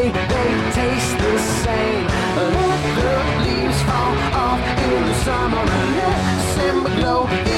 day they taste the same. Let the leaves fall off in the summer let December glow.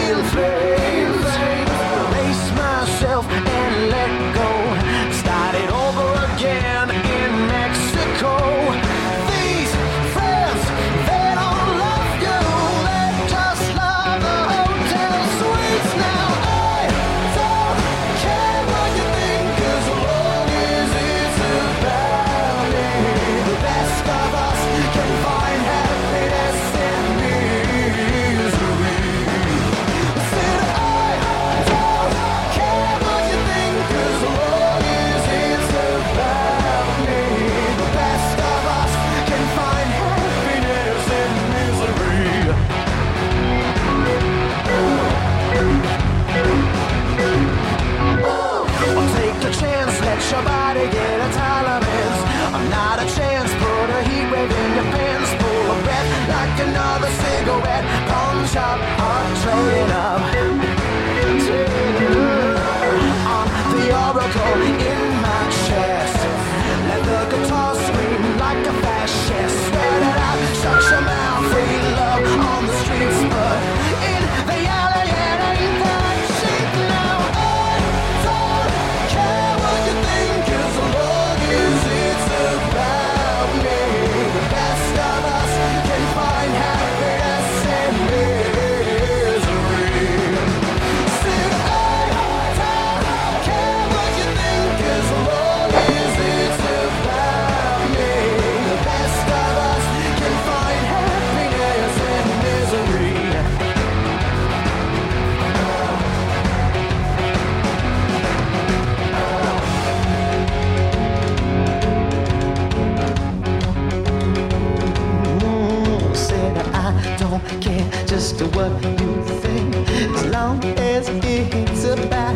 don't care just what you think, as long as it's about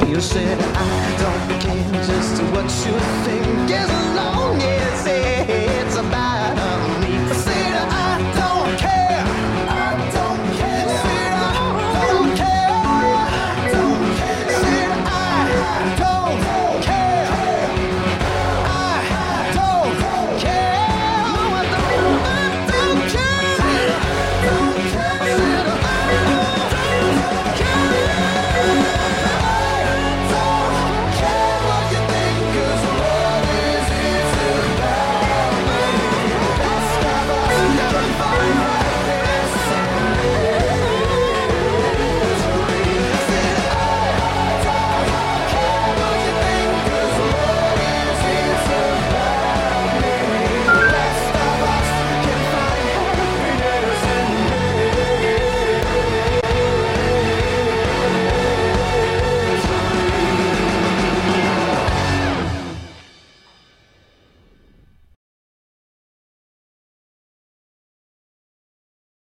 me. You said I don't care just what you think, as